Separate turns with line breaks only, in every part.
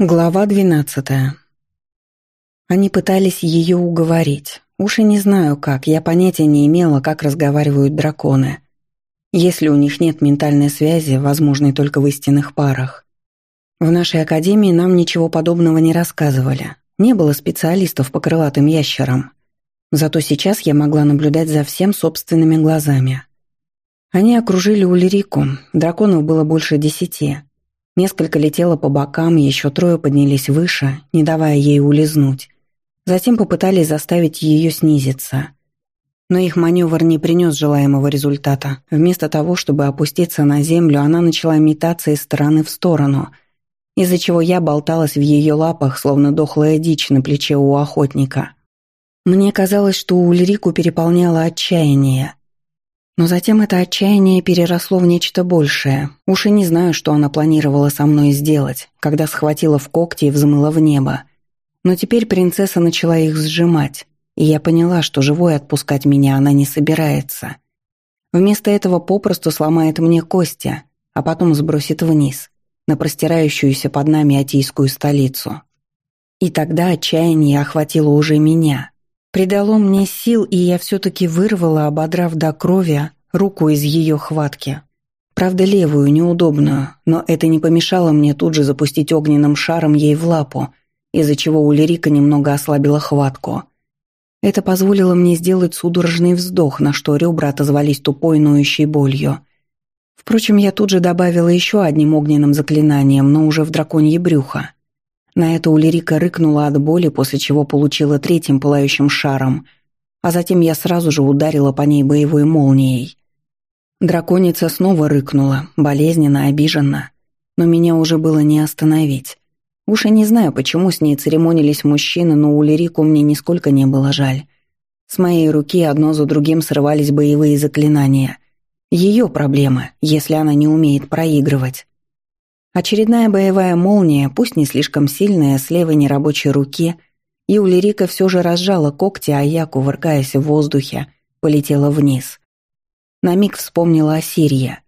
Глава двенадцатая. Они пытались ее уговорить. Уж и не знаю как, я понятия не имела, как разговаривают драконы. Если у них нет ментальной связи, возможной только в истинных парах. В нашей академии нам ничего подобного не рассказывали. Не было специалистов по крылатым ящерам. Зато сейчас я могла наблюдать за всем собственными глазами. Они окружили Улирику, драконов было больше десяти – Несколько летело по бокам, еще трое поднялись выше, не давая ей улизнуть. Затем попытались заставить ее снизиться. Но их маневр не принес желаемого результата. Вместо того, чтобы опуститься на землю, она начала метаться из стороны в сторону, из-за чего я болталась в ее лапах, словно дохлая дичь на плече у охотника. Мне казалось, что Ульрику переполняло отчаяние. Но затем это отчаяние переросло в нечто большее. Уж и не знаю, что она планировала со мной сделать, когда схватила в когти и взмыла в небо. Но теперь принцесса начала их сжимать, и я поняла, что живой отпускать меня она не собирается. Вместо этого попросту сломает мне кости, а потом сбросит вниз, на простирающуюся под нами атийскую столицу. И тогда отчаяние охватило уже меня – Придало мне сил, и я все-таки вырвала, ободрав до крови, руку из ее хватки. Правда, левую, неудобную, но это не помешало мне тут же запустить огненным шаром ей в лапу, из-за чего Улерика немного ослабила хватку. Это позволило мне сделать судорожный вздох, на что ребра отозвались тупой ноющей болью. Впрочем, я тут же добавила еще одним огненным заклинанием, но уже в драконье брюхо. На это Улерика рыкнула от боли, после чего получила третьим пылающим шаром, а затем я сразу же ударила по ней боевой молнией. Драконица снова рыкнула, болезненно, обиженно, но меня уже было не остановить. Уж и не знаю, почему с ней церемонились мужчины, но Улерику мне нисколько не было жаль. С моей руки одно за другим срывались боевые заклинания. Ее проблема, если она не умеет проигрывать. Очередная боевая молния, пусть не слишком сильная, с левой нерабочей руки, и Улерика все же разжала когти, а я, кувыркаясь в воздухе, полетела вниз. На миг вспомнила о Сирии.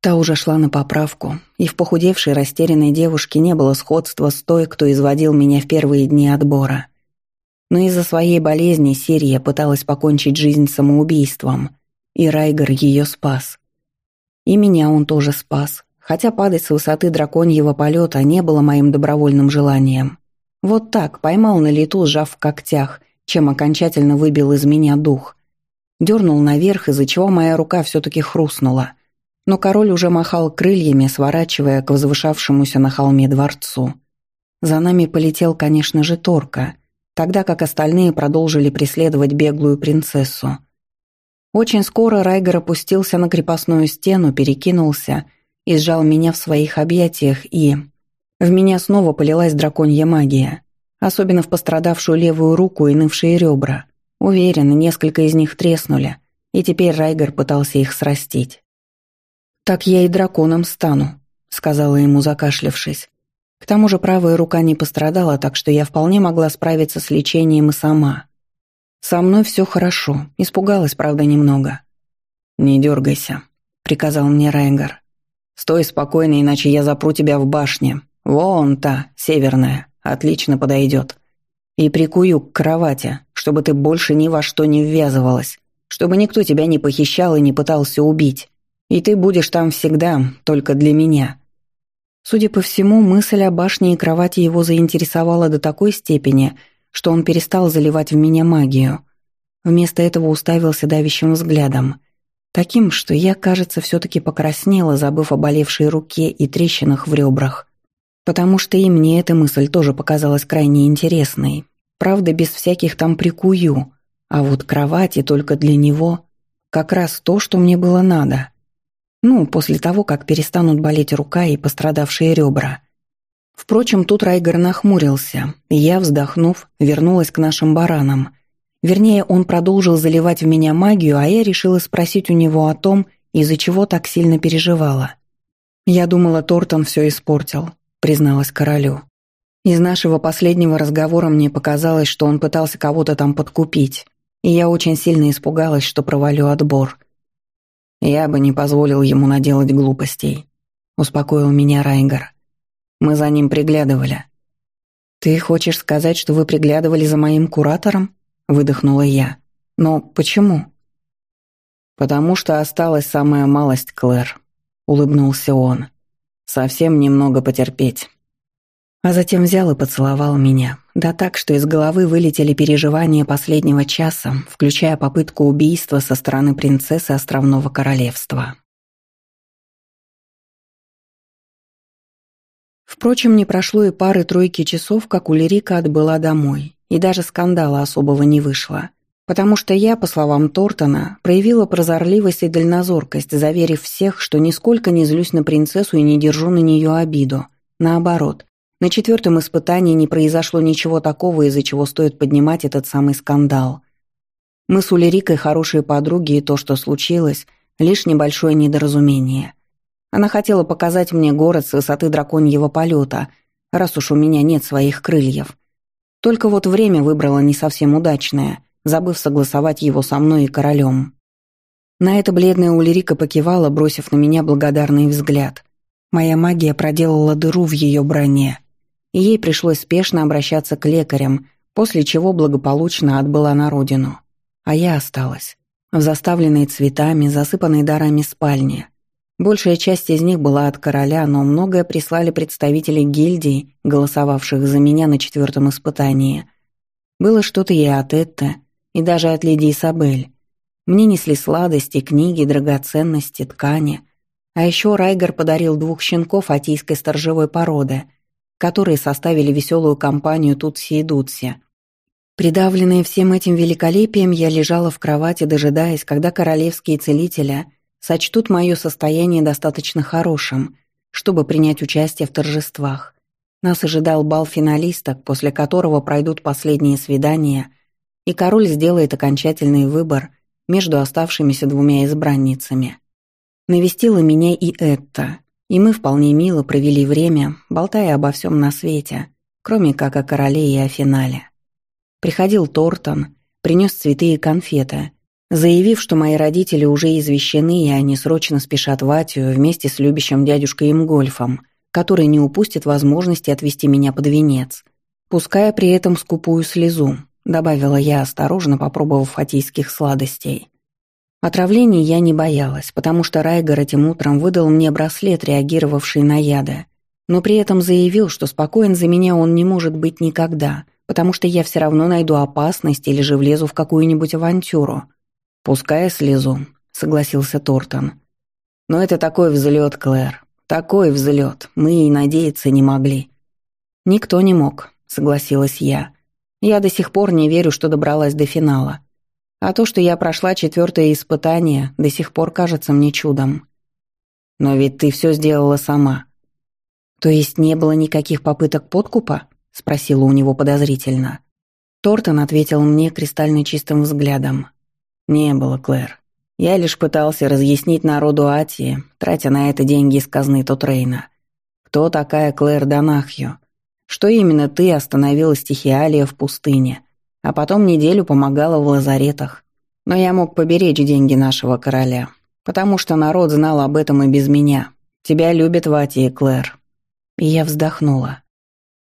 Та уже шла на поправку, и в похудевшей растерянной девушке не было сходства с той, кто изводил меня в первые дни отбора. Но из-за своей болезни Сирия пыталась покончить жизнь самоубийством, и Райгер ее спас. И меня он тоже спас, хотя падать с высоты драконьего полета не было моим добровольным желанием. Вот так, поймал на лету, сжав в когтях, чем окончательно выбил из меня дух. Дернул наверх, из-за чего моя рука все-таки хрустнула. Но король уже махал крыльями, сворачивая к возвышавшемуся на холме дворцу. За нами полетел, конечно же, Торка, тогда как остальные продолжили преследовать беглую принцессу. Очень скоро Райгер опустился на крепостную стену, перекинулся и сжал меня в своих объятиях, и... В меня снова полилась драконья магия, особенно в пострадавшую левую руку и нывшие ребра. Уверен, несколько из них треснули, и теперь Райгер пытался их срастить. «Так я и драконом стану», — сказала ему, закашлявшись. К тому же правая рука не пострадала, так что я вполне могла справиться с лечением и сама. Со мной все хорошо, испугалась, правда, немного. «Не дергайся», — приказал мне Райгер. Стой спокойно, иначе я запру тебя в башне. Вон та, северная, отлично подойдет. И прикую к кровати, чтобы ты больше ни во что не ввязывалась, чтобы никто тебя не похищал и не пытался убить. И ты будешь там всегда, только для меня». Судя по всему, мысль о башне и кровати его заинтересовала до такой степени, что он перестал заливать в меня магию. Вместо этого уставился давящим взглядом. Таким, что я, кажется, все-таки покраснела, забыв о болевшей руке и трещинах в ребрах. Потому что и мне эта мысль тоже показалась крайне интересной. Правда, без всяких там прикую. А вот кровати только для него – как раз то, что мне было надо. Ну, после того, как перестанут болеть рука и пострадавшие ребра. Впрочем, тут Райгер нахмурился, и я, вздохнув, вернулась к нашим баранам – Вернее, он продолжил заливать в меня магию, а я решила спросить у него о том, из-за чего так сильно переживала. «Я думала, Тортон все испортил», — призналась королю. Из нашего последнего разговора мне показалось, что он пытался кого-то там подкупить, и я очень сильно испугалась, что провалю отбор. «Я бы не позволил ему наделать глупостей», — успокоил меня Райгар. Мы за ним приглядывали». «Ты хочешь сказать, что вы приглядывали за моим куратором?» — выдохнула я. «Но почему?» «Потому что осталась самая малость, Клэр», — улыбнулся он. «Совсем немного потерпеть». А затем взял и поцеловал меня. Да так, что из головы вылетели переживания последнего часа, включая попытку убийства со стороны принцессы Островного Королевства. Впрочем, не прошло и пары-тройки часов, как Улерика отбыла домой, и даже скандала особого не вышло. Потому что я, по словам Тортона, проявила прозорливость и дальнозоркость, заверив всех, что нисколько не злюсь на принцессу и не держу на нее обиду. Наоборот, на четвертом испытании не произошло ничего такого, из-за чего стоит поднимать этот самый скандал. Мы с Улерикой хорошие подруги, и то, что случилось, лишь небольшое недоразумение. Она хотела показать мне город с высоты драконьего полета, раз уж у меня нет своих крыльев. Только вот время выбрала не совсем удачное, забыв согласовать его со мной и королем. На это бледная Улерика покивала, бросив на меня благодарный взгляд. Моя магия проделала дыру в ее броне и ей пришлось спешно обращаться к лекарям, после чего благополучно отбыла на родину. А я осталась. В заставленной цветами, засыпанной дарами спальне. Большая часть из них была от короля, но многое прислали представители гильдии, голосовавших за меня на четвертом испытании. Было что-то и от Этты, и даже от леди Исабель. Мне несли сладости, книги, драгоценности, ткани. А еще Райгер подарил двух щенков атийской сторожевой породы — которые составили веселую компанию Тутси и Дутси. Придавленная всем этим великолепием, я лежала в кровати, дожидаясь, когда королевские целители сочтут мое состояние достаточно хорошим, чтобы принять участие в торжествах. Нас ожидал бал финалисток, после которого пройдут последние свидания, и король сделает окончательный выбор между оставшимися двумя избранницами. Навестила меня и Этта, и мы вполне мило провели время, болтая обо всем на свете, кроме как о короле и о финале. Приходил Тортон, принес цветы и конфеты, заявив, что мои родители уже извещены, и они срочно спешат в Атию вместе с любящим дядюшкой Имгольфом, который не упустит возможности отвести меня под венец, пуская при этом скупую слезу, добавила я, осторожно попробовав атийских сладостей. Отравлений я не боялась, потому что Райгер этим утром выдал мне браслет, реагировавший на яды, но при этом заявил, что спокоен за меня он не может быть никогда, потому что я все равно найду опасность или же влезу в какую-нибудь авантюру. «Пускай слезу», — согласился Тортон. «Но это такой взлет, Клэр, такой взлет, мы и надеяться не могли». «Никто не мог», — согласилась я. «Я до сих пор не верю, что добралась до финала. А то, что я прошла четвертое испытание, до сих пор кажется мне чудом. Но ведь ты все сделала сама. То есть не было никаких попыток подкупа? Спросила у него подозрительно. Тортон ответил мне кристально чистым взглядом. Не было, Клэр. Я лишь пытался разъяснить народу Атии, тратя на это деньги из казны Тотрейна. Кто такая Клэр Донахью? Что именно ты остановила стихиалия в пустыне? а потом неделю помогала в лазаретах. Но я мог поберечь деньги нашего короля, потому что народ знал об этом и без меня. Тебя любят Вати и Клэр». И я вздохнула.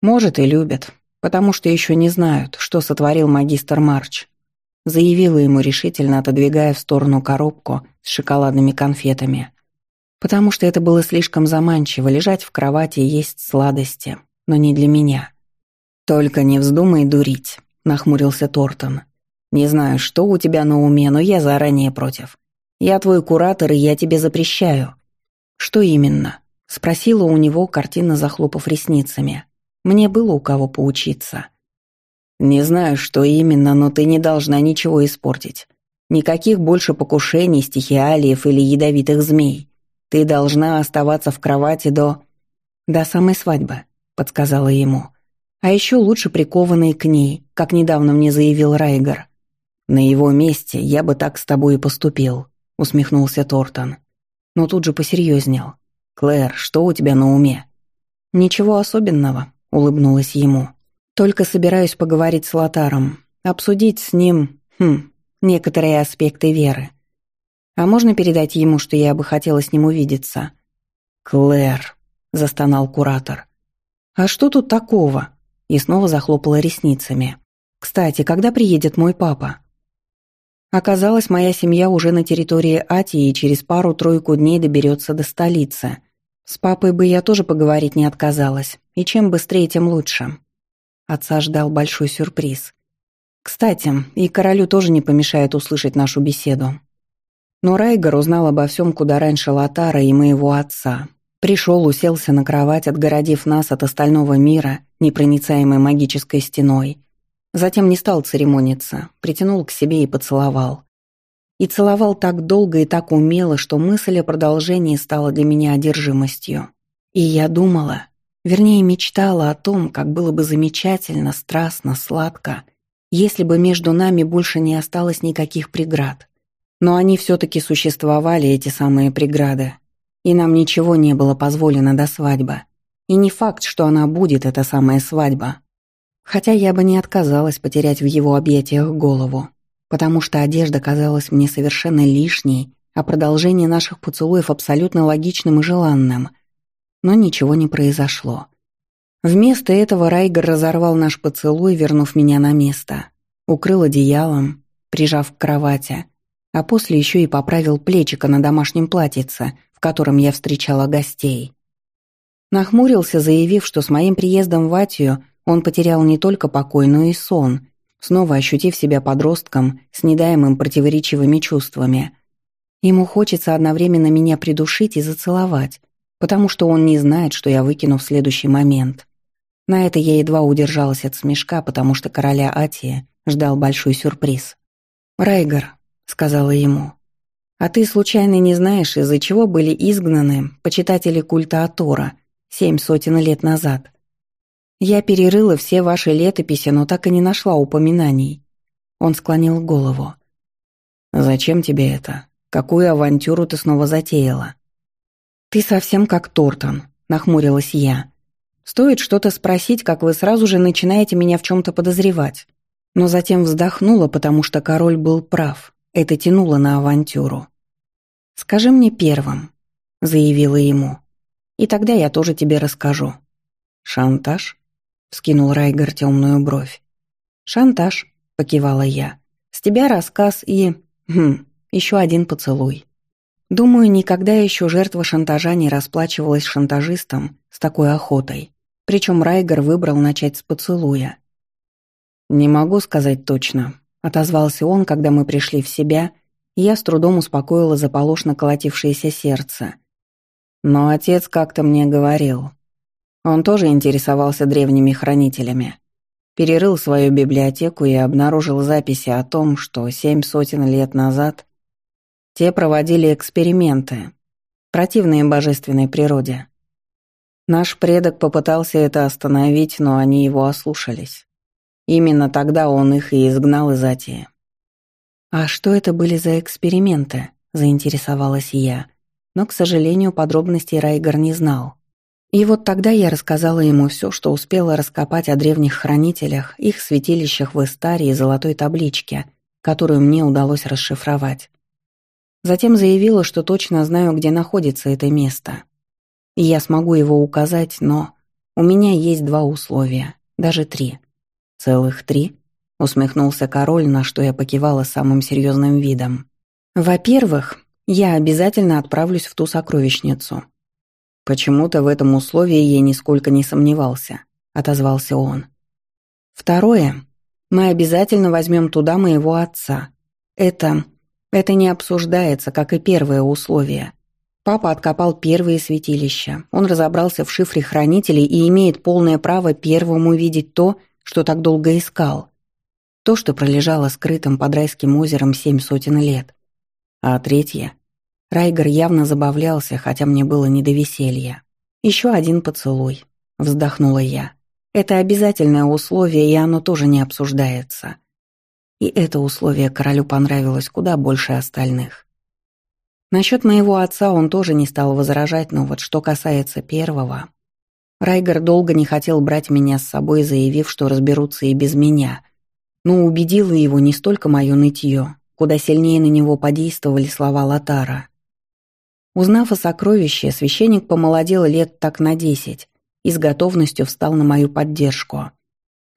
«Может, и любят, потому что еще не знают, что сотворил магистр Марч». Заявила ему решительно, отодвигая в сторону коробку с шоколадными конфетами. Потому что это было слишком заманчиво, лежать в кровати и есть сладости, но не для меня. «Только не вздумай дурить», — нахмурился Тортон. «Не знаю, что у тебя на уме, но я заранее против. Я твой куратор, и я тебе запрещаю». «Что именно?» — спросила у него, картина захлопав ресницами. «Мне было у кого поучиться». «Не знаю, что именно, но ты не должна ничего испортить. Никаких больше покушений, стихиалиев или ядовитых змей. Ты должна оставаться в кровати до...» «До самой свадьбы», — подсказала ему. А еще лучше прикованный к ней, как недавно мне заявил Райгер. «На его месте я бы так с тобой и поступил», — усмехнулся Тортон. Но тут же посерьезнел. «Клэр, что у тебя на уме?» «Ничего особенного», — улыбнулась ему. «Только собираюсь поговорить с Лотаром, обсудить с ним, хм, некоторые аспекты веры. А можно передать ему, что я бы хотела с ним увидеться?» «Клэр», — застонал куратор. «А что тут такого?» И снова захлопала ресницами. «Кстати, когда приедет мой папа?» Оказалось, моя семья уже на территории Атии и через пару-тройку дней доберется до столицы. С папой бы я тоже поговорить не отказалась, и чем быстрее, тем лучше. Отца ждал большой сюрприз. Кстати, и королю тоже не помешает услышать нашу беседу. Но Райгер узнал обо всем куда раньше Латара и моего отца. Пришел, уселся на кровать, отгородив нас от остального мира непроницаемой магической стеной. Затем не стал церемониться, притянул к себе и поцеловал. И целовал так долго и так умело, что мысль о продолжении стала для меня одержимостью. И я думала, вернее мечтала о том, как было бы замечательно, страстно, сладко, если бы между нами больше не осталось никаких преград. Но они все-таки существовали, эти самые преграды. И нам ничего не было позволено до свадьбы. И не факт, что она будет, эта самая свадьба. Хотя я бы не отказалась потерять в его объятиях голову, потому что одежда казалась мне совершенно лишней, а продолжение наших поцелуев абсолютно логичным и желанным. Но ничего не произошло. Вместо этого Райгер разорвал наш поцелуй, вернув меня на место. Укрыл одеялом, прижав к кровати, а после еще и поправил плечико на домашнем платьице, в котором я встречала гостей. Нахмурился, заявив, что с моим приездом в Атию он потерял не только покой, но и сон, снова ощутив себя подростком с недаемым противоречивыми чувствами. Ему хочется одновременно меня придушить и зацеловать, потому что он не знает, что я выкину в следующий момент. На это я едва удержалась от смешка, потому что короля Атия ждал большой сюрприз. «Райгар», — сказала ему, — «а ты случайно не знаешь, из-за чего были изгнаны почитатели культа Атора семь сотен лет назад? Я перерыла все ваши летописи, но так и не нашла упоминаний». Он склонил голову. «Зачем тебе это? Какую авантюру ты снова затеяла?» «Ты совсем как Тортон», — нахмурилась я. Стоит что-то спросить, как вы сразу же начинаете меня в чем-то подозревать. Но затем вздохнула, потому что король был прав. Это тянуло на авантюру. «Скажи мне первым», — заявила ему. «И тогда я тоже тебе расскажу». «Шантаж?» — вскинул Райгер темную бровь. «Шантаж», — покивала я. «С тебя рассказ и... Хм, еще один поцелуй». Думаю, никогда еще жертва шантажа не расплачивалась шантажистом с такой охотой. Причем Райгер выбрал начать с поцелуя. «Не могу сказать точно», — отозвался он, когда мы пришли в себя, и я с трудом успокоила заполошно колотившееся сердце. Но отец как-то мне говорил. Он тоже интересовался древними хранителями. Перерыл свою библиотеку и обнаружил записи о том, что семь сотен лет назад те проводили эксперименты, противные божественной природе. Наш предок попытался это остановить, но они его ослушались. Именно тогда он их и изгнал из Атии. «А что это были за эксперименты?» – заинтересовалась я. Но, к сожалению, подробностей Райгар не знал. И вот тогда я рассказала ему все, что успела раскопать о древних хранителях, их святилищах в Истаре и золотой табличке, которую мне удалось расшифровать. Затем заявила, что точно знаю, где находится это место и я смогу его указать, но у меня есть два условия, даже три. Целых три? Усмехнулся король, на что я покивала самым серьезным видом. Во-первых, я обязательно отправлюсь в ту сокровищницу. Почему-то в этом условии я нисколько не сомневался, отозвался он. Второе, мы обязательно возьмем туда моего отца. Это... это не обсуждается, как и первое условие. Папа откопал первые святилища. Он разобрался в шифре хранителей и имеет полное право первым увидеть то, что так долго искал. То, что пролежало скрытым под райским озером семь сотен лет. А третье. Райгер явно забавлялся, хотя мне было не до веселья. «Еще один поцелуй», — вздохнула я. «Это обязательное условие, и оно тоже не обсуждается». И это условие королю понравилось куда больше остальных. Насчет моего отца он тоже не стал возражать, но вот что касается первого... Райгер долго не хотел брать меня с собой, заявив, что разберутся и без меня. Но убедило его не столько мое нытье, куда сильнее на него подействовали слова Латара. Узнав о сокровище, священник помолодел лет так на десять, и с готовностью встал на мою поддержку.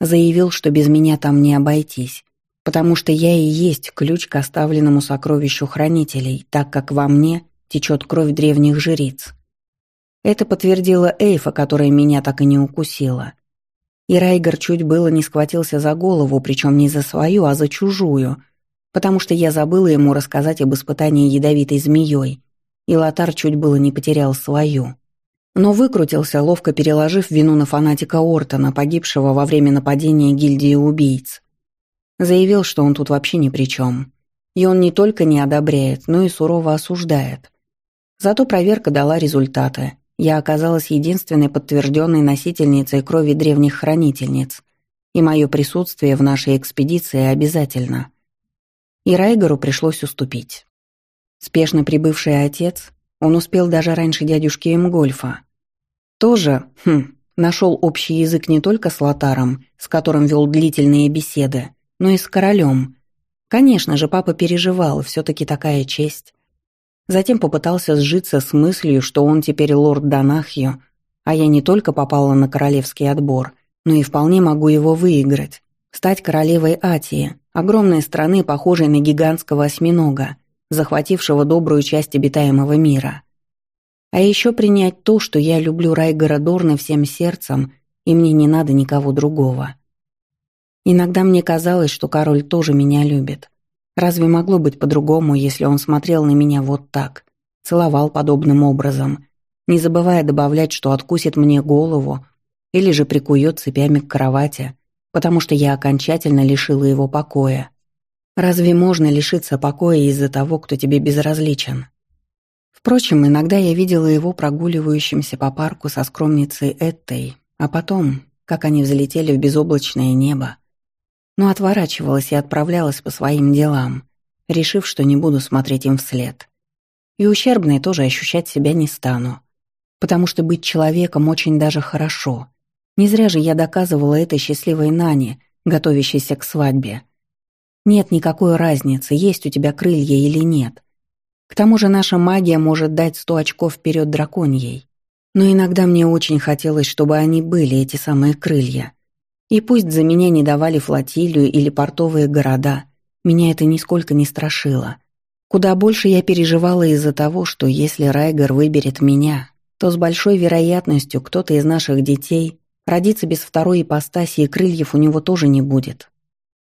Заявил, что без меня там не обойтись, потому что я и есть ключ к оставленному сокровищу хранителей, так как во мне течет кровь древних жриц. Это подтвердила Эйфа, которая меня так и не укусила. И Райгер чуть было не схватился за голову, причем не за свою, а за чужую, потому что я забыла ему рассказать об испытании ядовитой змеей, и Лотар чуть было не потерял свою. Но выкрутился, ловко переложив вину на фанатика Ортона, погибшего во время нападения гильдии убийц. Заявил, что он тут вообще ни при чем. И он не только не одобряет, но и сурово осуждает. Зато проверка дала результаты. Я оказалась единственной подтвержденной носительницей крови древних хранительниц, и мое присутствие в нашей экспедиции обязательно. И Райгеру пришлось уступить. Спешно прибывший отец, он успел даже раньше дядюшки Эмгольфа, тоже, хм, нашел общий язык не только с Лотаром, с которым вел длительные беседы, но и с королем. Конечно же, папа переживал, все-таки такая честь. Затем попытался сжиться с мыслью, что он теперь лорд Донахью, а я не только попала на королевский отбор, но и вполне могу его выиграть, стать королевой Атии, огромной страны, похожей на гигантского осьминога, захватившего добрую часть обитаемого мира. А еще принять то, что я люблю Райгора Дорна всем сердцем, и мне не надо никого другого. Иногда мне казалось, что король тоже меня любит. Разве могло быть по-другому, если он смотрел на меня вот так, целовал подобным образом, не забывая добавлять, что откусит мне голову или же прикует цепями к кровати, потому что я окончательно лишила его покоя. Разве можно лишиться покоя из-за того, кто тебе безразличен? Впрочем, иногда я видела его прогуливающимся по парку со скромницей Эттой, а потом, как они взлетели в безоблачное небо. Но отворачивалась и отправлялась по своим делам, решив, что не буду смотреть им вслед. И ущербной тоже ощущать себя не стану, потому что быть человеком очень даже хорошо. Не зря же я доказывала этой счастливой Нане, готовящейся к свадьбе. Нет никакой разницы, есть у тебя крылья или нет. К тому же наша магия может дать сто очков вперед драконьей. Но иногда мне очень хотелось, чтобы они были, эти самые крылья. И пусть за меня не давали флотилию или портовые города, меня это нисколько не страшило. Куда больше я переживала из-за того, что если Райгер выберет меня, то с большой вероятностью кто-то из наших детей родится без второй ипостаси и крыльев у него тоже не будет.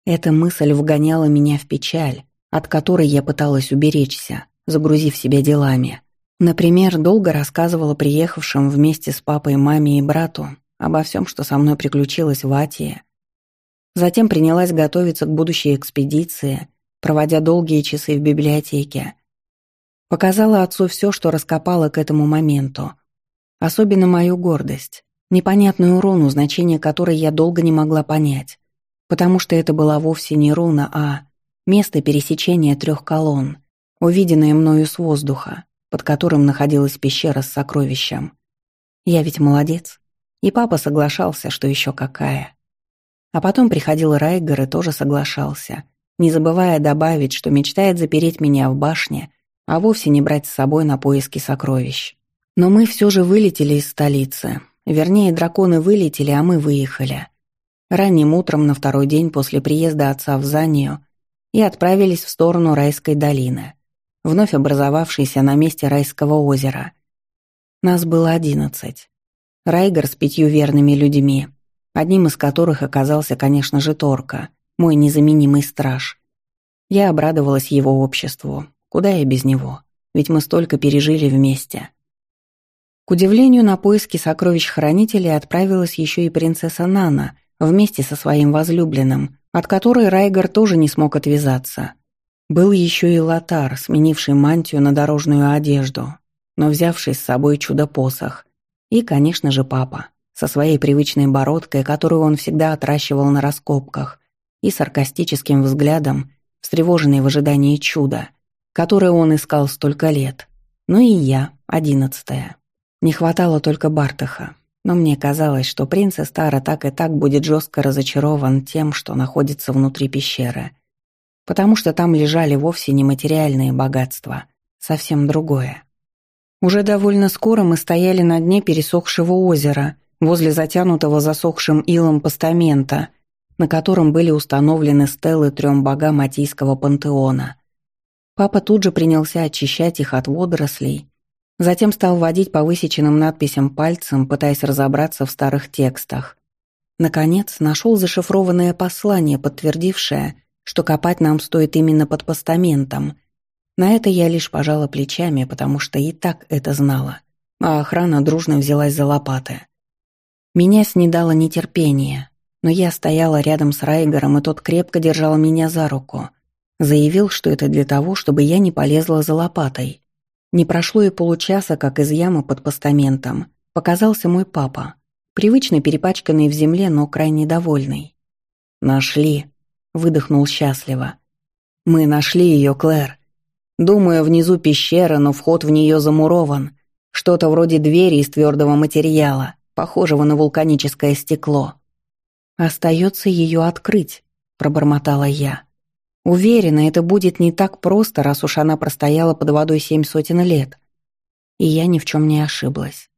Эта мысль вгоняла меня в печаль, от которой я пыталась уберечься загрузив себя делами. Например, долго рассказывала приехавшим вместе с папой, маме и брату обо всем, что со мной приключилось в Атии. Затем принялась готовиться к будущей экспедиции, проводя долгие часы в библиотеке. Показала отцу все, что раскопала к этому моменту. Особенно мою гордость, непонятную руну, значение которой я долго не могла понять, потому что это была вовсе не руна, а место пересечения трех колонн увиденное мною с воздуха, под которым находилась пещера с сокровищем. Я ведь молодец. И папа соглашался, что еще какая. А потом приходил Райгер и тоже соглашался, не забывая добавить, что мечтает запереть меня в башне, а вовсе не брать с собой на поиски сокровищ. Но мы все же вылетели из столицы. Вернее, драконы вылетели, а мы выехали. Ранним утром на второй день после приезда отца в Занию и отправились в сторону Райской долины вновь образовавшийся на месте райского озера. Нас было одиннадцать. Райгер с пятью верными людьми, одним из которых оказался, конечно же, Торка, мой незаменимый страж. Я обрадовалась его обществу. Куда я без него? Ведь мы столько пережили вместе. К удивлению, на поиски сокровищ-хранителей отправилась еще и принцесса Нана вместе со своим возлюбленным, от которой Райгер тоже не смог отвязаться. Был еще и лотар, сменивший мантию на дорожную одежду, но взявший с собой чудо-посох. И, конечно же, папа, со своей привычной бородкой, которую он всегда отращивал на раскопках, и саркастическим взглядом, встревоженный в ожидании чуда, которое он искал столько лет. Ну и я, одиннадцатая. Не хватало только Бартаха, но мне казалось, что принц Эстара так и так будет жестко разочарован тем, что находится внутри пещеры — потому что там лежали вовсе не материальные богатства, совсем другое. Уже довольно скоро мы стояли на дне пересохшего озера, возле затянутого засохшим илом постамента, на котором были установлены стелы трем богам Атийского пантеона. Папа тут же принялся очищать их от водорослей, затем стал водить по высеченным надписям пальцем, пытаясь разобраться в старых текстах. Наконец, нашел зашифрованное послание, подтвердившее, что копать нам стоит именно под постаментом. На это я лишь пожала плечами, потому что и так это знала, а охрана дружно взялась за лопаты. Меня снедало нетерпение, но я стояла рядом с Райгером, и тот крепко держал меня за руку. Заявил, что это для того, чтобы я не полезла за лопатой. Не прошло и получаса, как из ямы под постаментом показался мой папа, привычно перепачканный в земле, но крайне довольный. «Нашли», — выдохнул счастливо. «Мы нашли ее, Клэр. Думаю, внизу пещера, но вход в нее замурован. Что-то вроде двери из твердого материала похожего на вулканическое стекло. «Остается ее открыть», — пробормотала я. «Уверена, это будет не так просто, раз уж она простояла под водой семь сотен лет». И я ни в чем не ошиблась.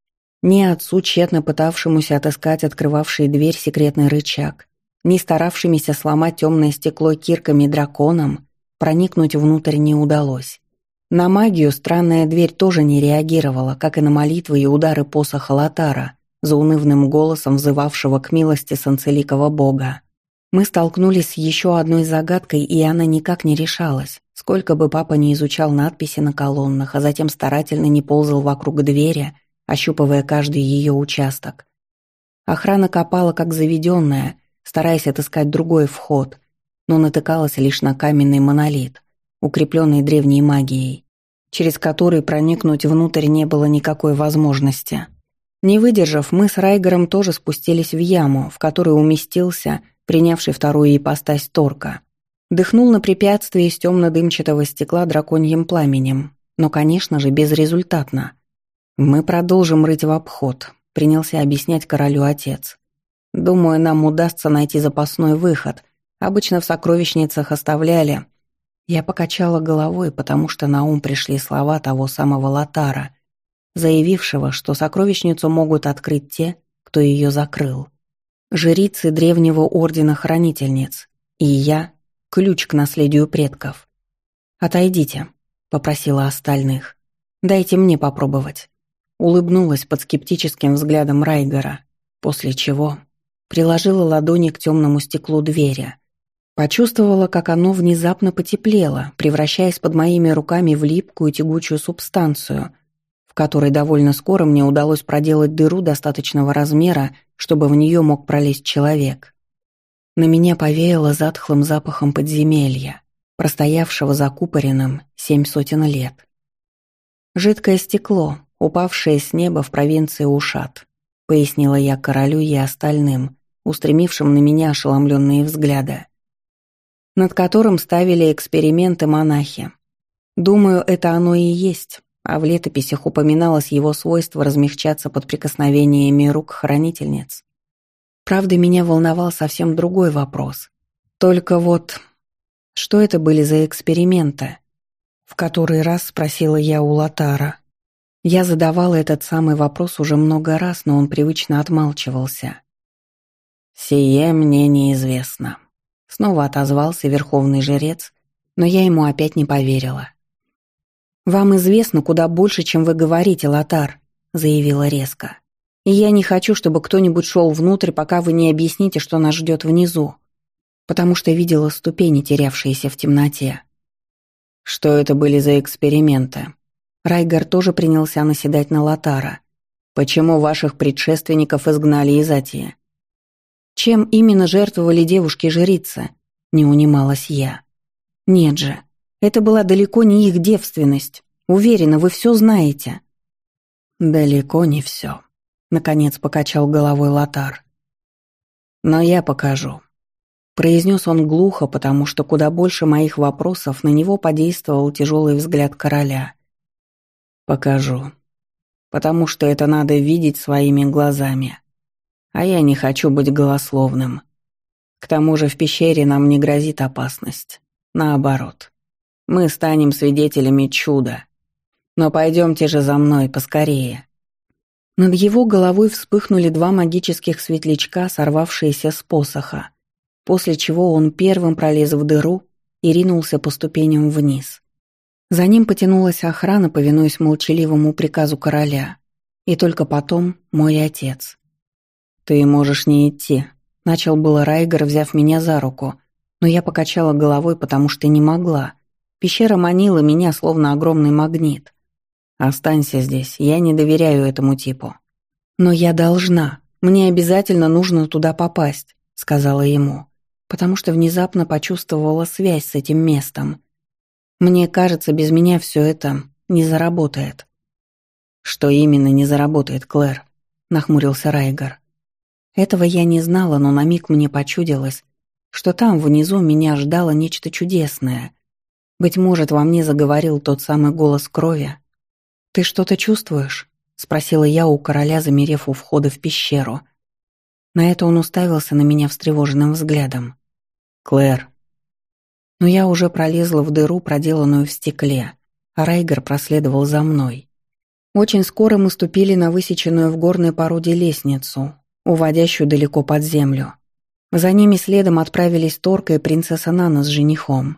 Ни отцу, тщетно пытавшемуся отыскать открывавший дверь секретный рычаг, ни старавшимися сломать темное стекло кирками драконом, проникнуть внутрь не удалось. На магию странная дверь тоже не реагировала, как и на молитвы и удары посоха Латара, за унывным голосом взывавшего к милости санцеликого бога. Мы столкнулись с еще одной загадкой, и она никак не решалась, сколько бы папа не изучал надписи на колоннах, а затем старательно не ползал вокруг двери, ощупывая каждый ее участок. Охрана копала как заведенная, стараясь отыскать другой вход, но натыкалась лишь на каменный монолит, укрепленный древней магией, через который проникнуть внутрь не было никакой возможности. Не выдержав, мы с Райгером тоже спустились в яму, в которую уместился принявший вторую ипостась Торка. Дыхнул на препятствие из темно-дымчатого стекла драконьим пламенем, но, конечно же, безрезультатно. «Мы продолжим рыть в обход», — принялся объяснять королю отец. «Думаю, нам удастся найти запасной выход. Обычно в сокровищницах оставляли». Я покачала головой, потому что на ум пришли слова того самого Латара, заявившего, что сокровищницу могут открыть те, кто ее закрыл. Жрицы древнего ордена хранительниц, и я — ключ к наследию предков. «Отойдите», — попросила остальных. «Дайте мне попробовать». Улыбнулась под скептическим взглядом Райгера, после чего приложила ладони к темному стеклу двери. Почувствовала, как оно внезапно потеплело, превращаясь под моими руками в липкую тягучую субстанцию — которой довольно скоро мне удалось проделать дыру достаточного размера, чтобы в нее мог пролезть человек. На меня повеяло затхлым запахом подземелья, простоявшего закупоренным семь сотен лет. «Жидкое стекло, упавшее с неба в провинции Ушат», пояснила я королю и остальным, устремившим на меня ошеломленные взгляды, над которым ставили эксперименты монахи. Думаю, это оно и есть, а в летописях упоминалось его свойство размягчаться под прикосновениями рук хранительниц. Правда, меня волновал совсем другой вопрос. Только вот, что это были за эксперименты? В который раз спросила я у Латара. Я задавала этот самый вопрос уже много раз, но он привычно отмалчивался. «Сие мне неизвестно», — снова отозвался верховный жрец, но я ему опять не поверила. «Вам известно куда больше, чем вы говорите, Лотар», — заявила резко. «И я не хочу, чтобы кто-нибудь шел внутрь, пока вы не объясните, что нас ждет внизу, потому что видела ступени, терявшиеся в темноте». «Что это были за эксперименты?» Райгар тоже принялся наседать на Лотара. «Почему ваших предшественников изгнали из Атии?» «Чем именно жертвовали девушки-жрицы?» — не унималась я. «Нет же, это была далеко не их девственность. Уверена, вы все знаете». «Далеко не все», — наконец покачал головой Лотар. «Но я покажу», — произнес он глухо, потому что куда больше моих вопросов на него подействовал тяжелый взгляд короля. «Покажу. Потому что это надо видеть своими глазами. А я не хочу быть голословным. К тому же в пещере нам не грозит опасность. Наоборот. Мы станем свидетелями чуда. Но пойдемте же за мной поскорее. Над его головой вспыхнули два магических светлячка, сорвавшиеся с посоха, после чего он первым пролез в дыру и ринулся по ступеням вниз. За ним потянулась охрана, повинуясь молчаливому приказу короля, и только потом мой отец. «Ты можешь не идти», — начал было Райгер, взяв меня за руку, но я покачала головой, потому что не могла. Пещера манила меня, словно огромный магнит. «Останься здесь, я не доверяю этому типу». «Но я должна, мне обязательно нужно туда попасть», — сказала ему, потому что внезапно почувствовала связь с этим местом. Мне кажется, без меня все это не заработает. Что именно не заработает, Клэр? нахмурился Райгар. Этого я не знала, но на миг мне почудилось, что там внизу меня ждало нечто чудесное. Быть может, во мне заговорил тот самый голос крови. Ты что-то чувствуешь? спросила я у короля, замерев у входа в пещеру. На это он уставился на меня встревоженным взглядом. Клэр, но я уже пролезла в дыру, проделанную в стекле, а Райгер проследовал за мной. Очень скоро мы ступили на высеченную в горной породе лестницу, уводящую далеко под землю. За ними следом отправились Торка и принцесса Нана с женихом.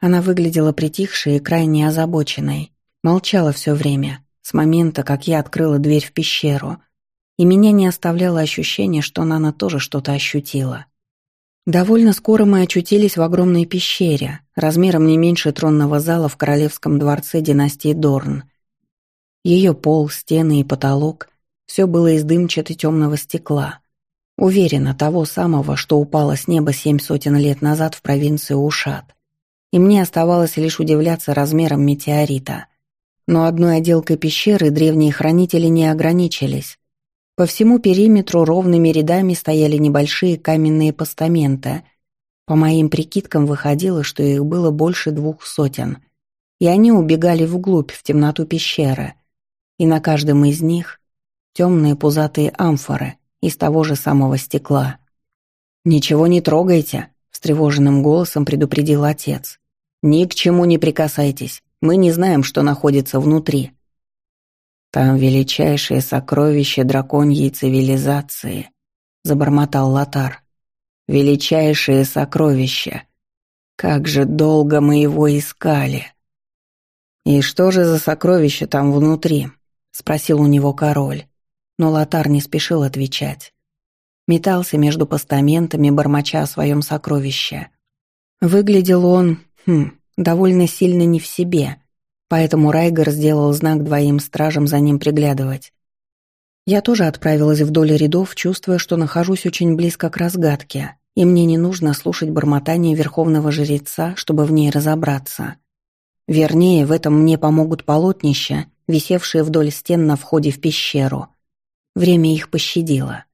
Она выглядела притихшей и крайне озабоченной, молчала все время, с момента, как я открыла дверь в пещеру, и меня не оставляло ощущение, что Нана тоже что-то ощутила. Довольно скоро мы очутились в огромной пещере, размером не меньше тронного зала в королевском дворце династии Дорн. Ее пол, стены и потолок – все было из дымчато-темного стекла. Уверена, того самого, что упало с неба семь сотен лет назад в провинции Ушат. И мне оставалось лишь удивляться размерам метеорита. Но одной отделкой пещеры древние хранители не ограничились. По всему периметру ровными рядами стояли небольшие каменные постаменты. По моим прикидкам выходило, что их было больше двух сотен. И они убегали вглубь, в темноту пещеры. И на каждом из них темные пузатые амфоры из того же самого стекла. «Ничего не трогайте», — встревоженным голосом предупредил отец. «Ни к чему не прикасайтесь. Мы не знаем, что находится внутри». «Там величайшее сокровище драконьей цивилизации», — забормотал Лотар. «Величайшее сокровище. Как же долго мы его искали!» «И что же за сокровище там внутри?» — спросил у него король. Но Лотар не спешил отвечать. Метался между постаментами, бормоча о своем сокровище. Выглядел он, хм, довольно сильно не в себе — Поэтому Райгер сделал знак двоим стражам за ним приглядывать. Я тоже отправилась вдоль рядов, чувствуя, что нахожусь очень близко к разгадке, и мне не нужно слушать бормотание верховного жреца, чтобы в ней разобраться. Вернее, в этом мне помогут полотнища, висевшие вдоль стен на входе в пещеру. Время их пощадило.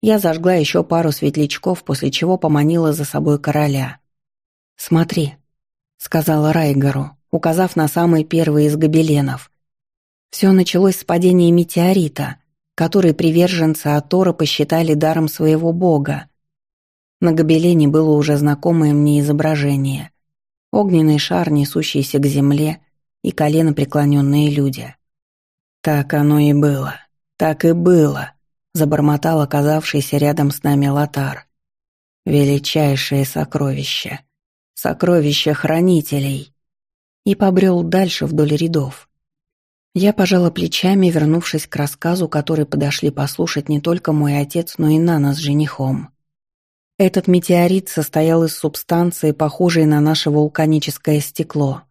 Я зажгла еще пару светлячков, после чего поманила за собой короля. «Смотри», — сказала Райгару, указав на самый первый из гобеленов. Все началось с падения метеорита, который приверженцы Атора посчитали даром своего бога. На гобелене было уже знакомое мне изображение. Огненный шар, несущийся к земле, и колено преклоненные люди. «Так оно и было, так и было», — забормотал оказавшийся рядом с нами Лотар. «Величайшее сокровище, сокровище хранителей» и побрел дальше вдоль рядов. Я пожала плечами, вернувшись к рассказу, который подошли послушать не только мой отец, но и Нана с женихом. Этот метеорит состоял из субстанции, похожей на наше вулканическое стекло.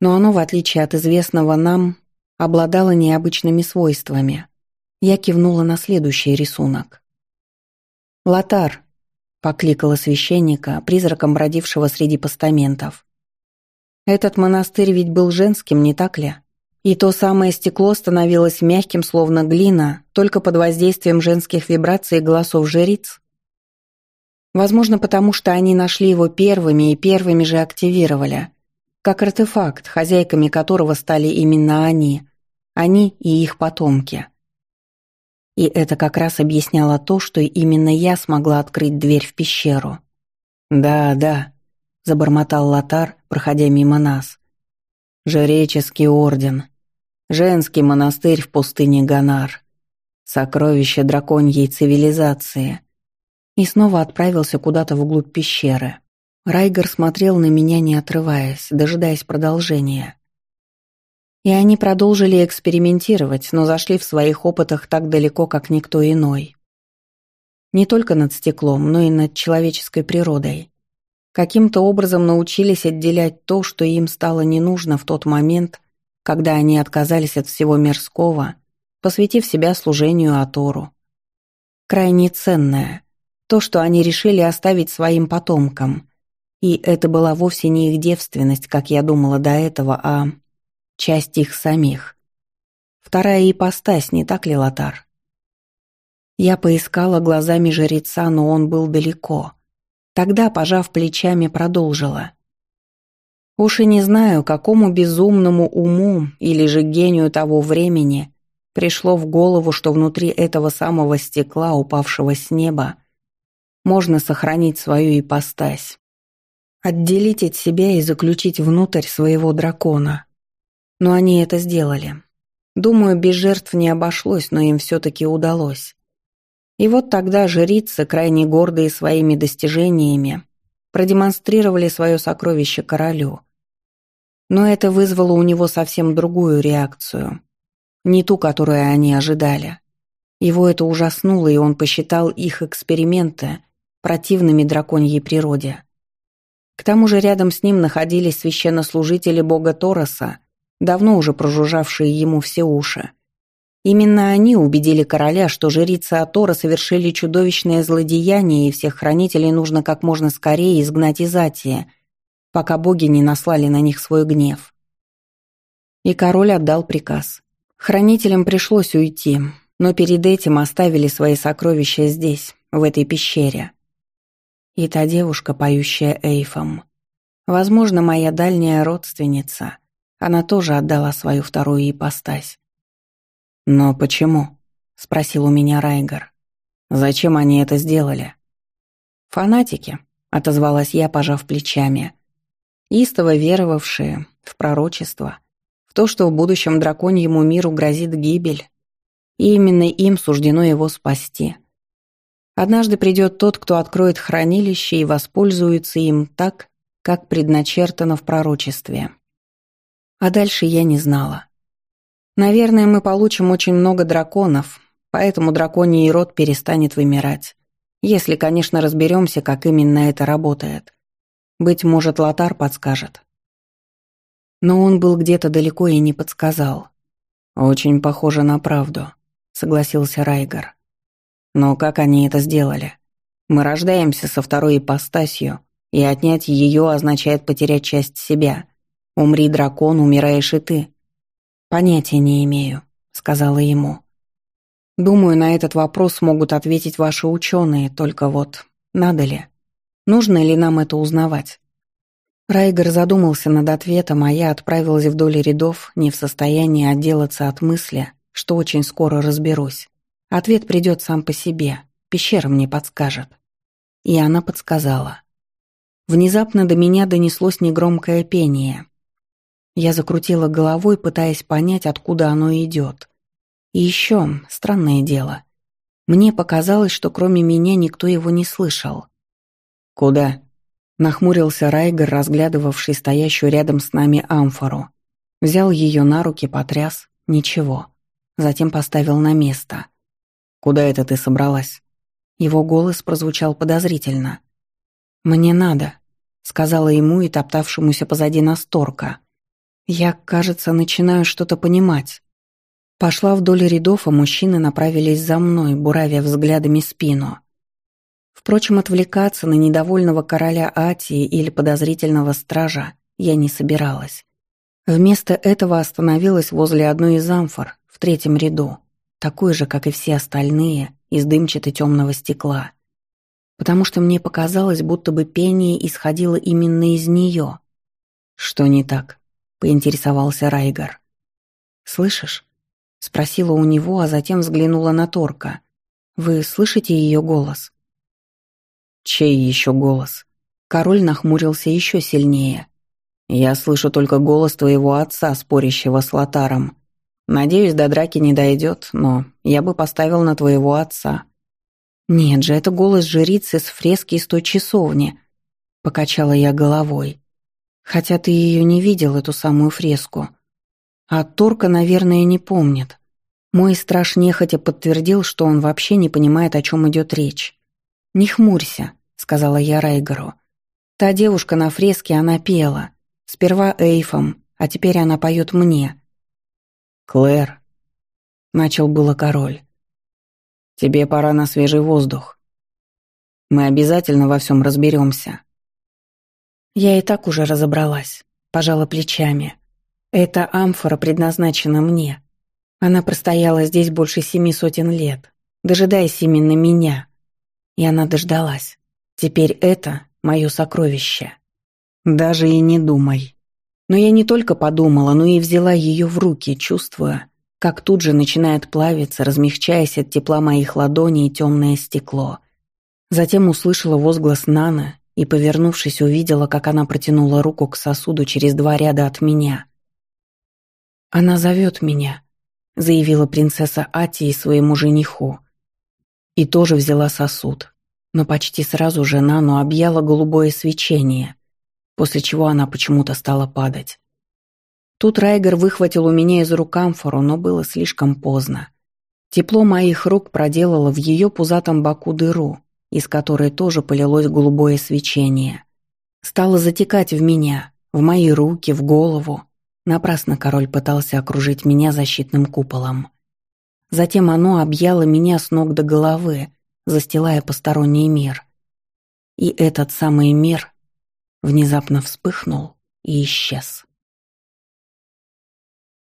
Но оно, в отличие от известного нам, обладало необычными свойствами. Я кивнула на следующий рисунок. «Лотар», — покликала священника, призраком бродившего среди постаментов. Этот монастырь ведь был женским, не так ли? И то самое стекло становилось мягким, словно глина, только под воздействием женских вибраций и голосов жриц. Возможно, потому что они нашли его первыми и первыми же активировали, как артефакт, хозяйками которого стали именно они, они и их потомки. И это как раз объясняло то, что именно я смогла открыть дверь в пещеру. «Да, да», — забормотал Лотар, проходя мимо нас. «Жреческий орден. Женский монастырь в пустыне Ганар. Сокровище драконьей цивилизации. И снова отправился куда-то вглубь пещеры. Райгер смотрел на меня, не отрываясь, дожидаясь продолжения. И они продолжили экспериментировать, но зашли в своих опытах так далеко, как никто иной. Не только над стеклом, но и над человеческой природой. Каким-то образом научились отделять то, что им стало не нужно в тот момент, когда они отказались от всего мирского, посвятив себя служению Атору. Крайне ценное, то, что они решили оставить своим потомкам. И это была вовсе не их девственность, как я думала до этого, а часть их самих. Вторая ипостась, не так ли, Лотар? Я поискала глазами жреца, но он был далеко. Тогда, пожав плечами, продолжила. Уж и не знаю, какому безумному уму или же гению того времени пришло в голову, что внутри этого самого стекла, упавшего с неба, можно сохранить свою ипостась. Отделить от себя и заключить внутрь своего дракона. Но они это сделали. Думаю, без жертв не обошлось, но им все-таки удалось. И вот тогда жрицы, крайне гордые своими достижениями, продемонстрировали свое сокровище королю. Но это вызвало у него совсем другую реакцию. Не ту, которую они ожидали. Его это ужаснуло, и он посчитал их эксперименты противными драконьей природе. К тому же рядом с ним находились священнослужители бога Тороса, давно уже прожужжавшие ему все уши. Именно они убедили короля, что жрицы Атора совершили чудовищное злодеяние, и всех хранителей нужно как можно скорее изгнать из Атии, пока боги не наслали на них свой гнев. И король отдал приказ. Хранителям пришлось уйти, но перед этим оставили свои сокровища здесь, в этой пещере. И та девушка, поющая эйфом. Возможно, моя дальняя родственница. Она тоже отдала свою вторую ипостась. «Но почему?» — спросил у меня Райгар. «Зачем они это сделали?» «Фанатики», — отозвалась я, пожав плечами. «Истово веровавшие в пророчество, в то, что в будущем драконьему миру грозит гибель, и именно им суждено его спасти. Однажды придет тот, кто откроет хранилище и воспользуется им так, как предначертано в пророчестве». А дальше я не знала. Наверное, мы получим очень много драконов, поэтому драконий род перестанет вымирать. Если, конечно, разберемся, как именно это работает. Быть может, Лотар подскажет. Но он был где-то далеко и не подсказал. «Очень похоже на правду», — согласился Райгар. «Но как они это сделали? Мы рождаемся со второй ипостасью, и отнять ее означает потерять часть себя. Умри, дракон, умираешь и ты. «Понятия не имею», — сказала ему. «Думаю, на этот вопрос могут ответить ваши ученые, только вот надо ли? Нужно ли нам это узнавать?» Райгер задумался над ответом, а я отправилась вдоль рядов, не в состоянии отделаться от мысли, что очень скоро разберусь. Ответ придет сам по себе, пещера мне подскажет. И она подсказала. Внезапно до меня донеслось негромкое пение, я закрутила головой, пытаясь понять, откуда оно идет. И еще, странное дело, мне показалось, что кроме меня никто его не слышал. «Куда?» — нахмурился Райгер, разглядывавший стоящую рядом с нами амфору. Взял ее на руки, потряс. Ничего. Затем поставил на место. «Куда это ты собралась?» Его голос прозвучал подозрительно. «Мне надо», — сказала ему и топтавшемуся позади насторка. Я, кажется, начинаю что-то понимать. Пошла вдоль рядов, а мужчины направились за мной, буравя взглядами спину. Впрочем, отвлекаться на недовольного короля Атии или подозрительного стража я не собиралась. Вместо этого остановилась возле одной из амфор, в третьем ряду, такой же, как и все остальные, из дымчато-темного стекла. Потому что мне показалось, будто бы пение исходило именно из нее. Что не так? — поинтересовался Райгар. «Слышишь?» — спросила у него, а затем взглянула на Торка. «Вы слышите ее голос?» «Чей еще голос?» Король нахмурился еще сильнее. «Я слышу только голос твоего отца, спорящего с Лотаром. Надеюсь, до драки не дойдет, но я бы поставил на твоего отца». «Нет же, это голос жрицы с фрески из той часовни», — покачала я головой. «Хотя ты ее не видел, эту самую фреску. А Торка, наверное, не помнит. Мой страж нехотя подтвердил, что он вообще не понимает, о чем идет речь. «Не хмурься», — сказала я Райгеру. «Та девушка на фреске, она пела. Сперва эйфом, а теперь она поет мне».
«Клэр», — начал было король, — «тебе пора на свежий воздух. Мы обязательно во всем разберемся».
Я и так уже разобралась, пожала плечами. Эта амфора предназначена мне. Она простояла здесь больше семи сотен лет, дожидаясь именно меня. И она дождалась. Теперь это мое сокровище. Даже и не думай. Но я не только подумала, но и взяла ее в руки, чувствуя, как тут же начинает плавиться, размягчаясь от тепла моих ладоней темное стекло. Затем услышала возглас Нана и, повернувшись, увидела, как она протянула руку к сосуду через два ряда от меня. «Она зовет меня», — заявила принцесса Атии своему жениху. И тоже взяла сосуд, но почти сразу же Нану объяла голубое свечение, после чего она почему-то стала падать. Тут Райгер выхватил у меня из рук амфору, но было слишком поздно. Тепло моих рук проделало в ее пузатом боку дыру, из которой тоже полилось голубое свечение. Стало затекать в меня, в мои руки, в голову. Напрасно король пытался окружить меня защитным куполом. Затем оно объяло меня с ног до головы, застилая посторонний мир. И этот самый мир внезапно вспыхнул и исчез.